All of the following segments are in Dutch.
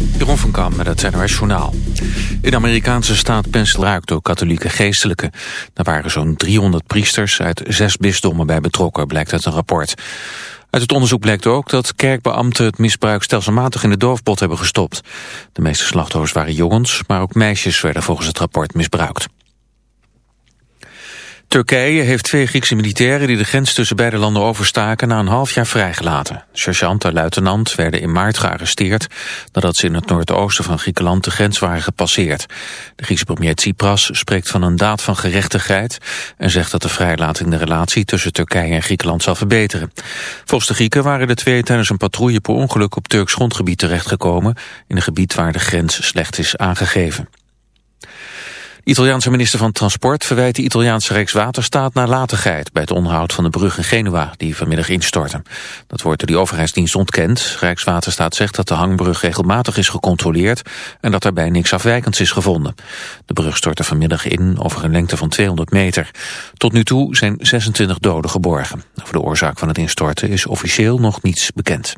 Jeroen van Kam met het NOS Journaal. In de Amerikaanse staat Pennsylvania door katholieke geestelijken. Daar waren zo'n 300 priesters uit zes bisdommen bij betrokken, blijkt uit een rapport. Uit het onderzoek blijkt ook dat kerkbeambten het misbruik stelselmatig in de doofpot hebben gestopt. De meeste slachtoffers waren jongens, maar ook meisjes werden volgens het rapport misbruikt. Turkije heeft twee Griekse militairen die de grens tussen beide landen overstaken na een half jaar vrijgelaten. Sergeant en luitenant werden in maart gearresteerd nadat ze in het noordoosten van Griekenland de grens waren gepasseerd. De Griekse premier Tsipras spreekt van een daad van gerechtigheid en zegt dat de vrijlating de relatie tussen Turkije en Griekenland zal verbeteren. Volgens de Grieken waren de twee tijdens een patrouille per ongeluk op Turks grondgebied terechtgekomen in een gebied waar de grens slecht is aangegeven. De Italiaanse minister van Transport verwijt de Italiaanse Rijkswaterstaat nalatigheid bij het onderhoud van de brug in Genua die vanmiddag instortte. Dat wordt door die overheidsdienst ontkend. Rijkswaterstaat zegt dat de hangbrug regelmatig is gecontroleerd en dat daarbij niks afwijkends is gevonden. De brug stortte vanmiddag in over een lengte van 200 meter. Tot nu toe zijn 26 doden geborgen. Over de oorzaak van het instorten is officieel nog niets bekend.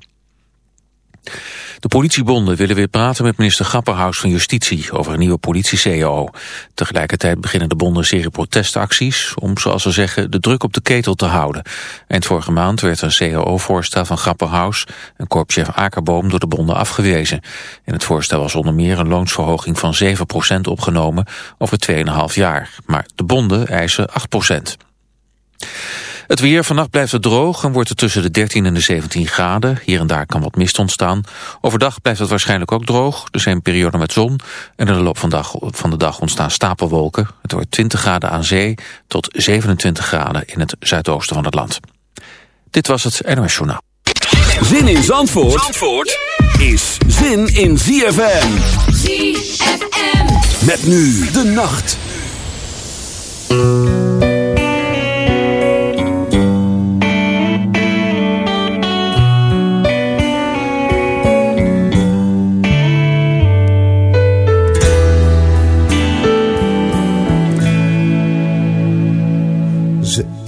De politiebonden willen weer praten met minister Grapperhaus van Justitie over een nieuwe politie-CAO. Tegelijkertijd beginnen de bonden serie protestacties om, zoals ze zeggen, de druk op de ketel te houden. Eind vorige maand werd een CAO-voorstel van Grapperhaus en korpschef Akerboom door de bonden afgewezen. In het voorstel was onder meer een loonsverhoging van 7% opgenomen over 2,5 jaar. Maar de bonden eisen 8%. Het weer, vannacht blijft het droog en wordt het tussen de 13 en de 17 graden. Hier en daar kan wat mist ontstaan. Overdag blijft het waarschijnlijk ook droog. Er zijn perioden met zon en in de loop van de, dag, van de dag ontstaan stapelwolken. Het wordt 20 graden aan zee tot 27 graden in het zuidoosten van het land. Dit was het NOS Journaal. Zin in Zandvoort, Zandvoort is zin in ZFM. ZFM. Met nu de nacht.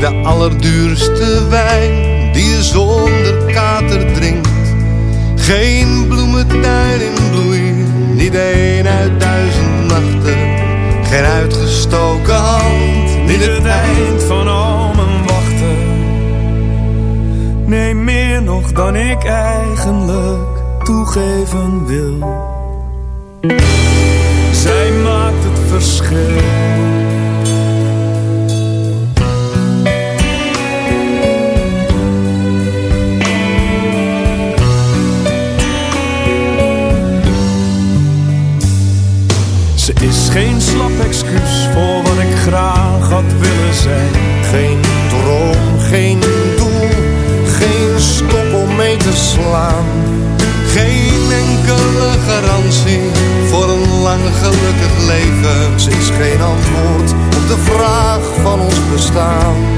de allerduurste wijn die je zonder kater drinkt. Geen bloementuin in bloei, niet een uit duizend nachten. Geen uitgestoken hand, niet het eind van al mijn wachten. Nee, meer nog dan ik eigenlijk toegeven wil. Zij maakt het verschil. Had willen zijn. Geen droom, geen doel, geen stop om mee te slaan. Geen enkele garantie voor een lang gelukkig leven. Ze is geen antwoord op de vraag van ons bestaan.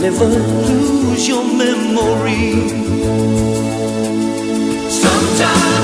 Never lose your memory. Sometimes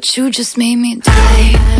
what you just made me die.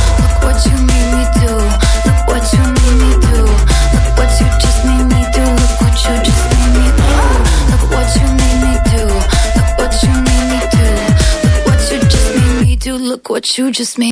what you just made.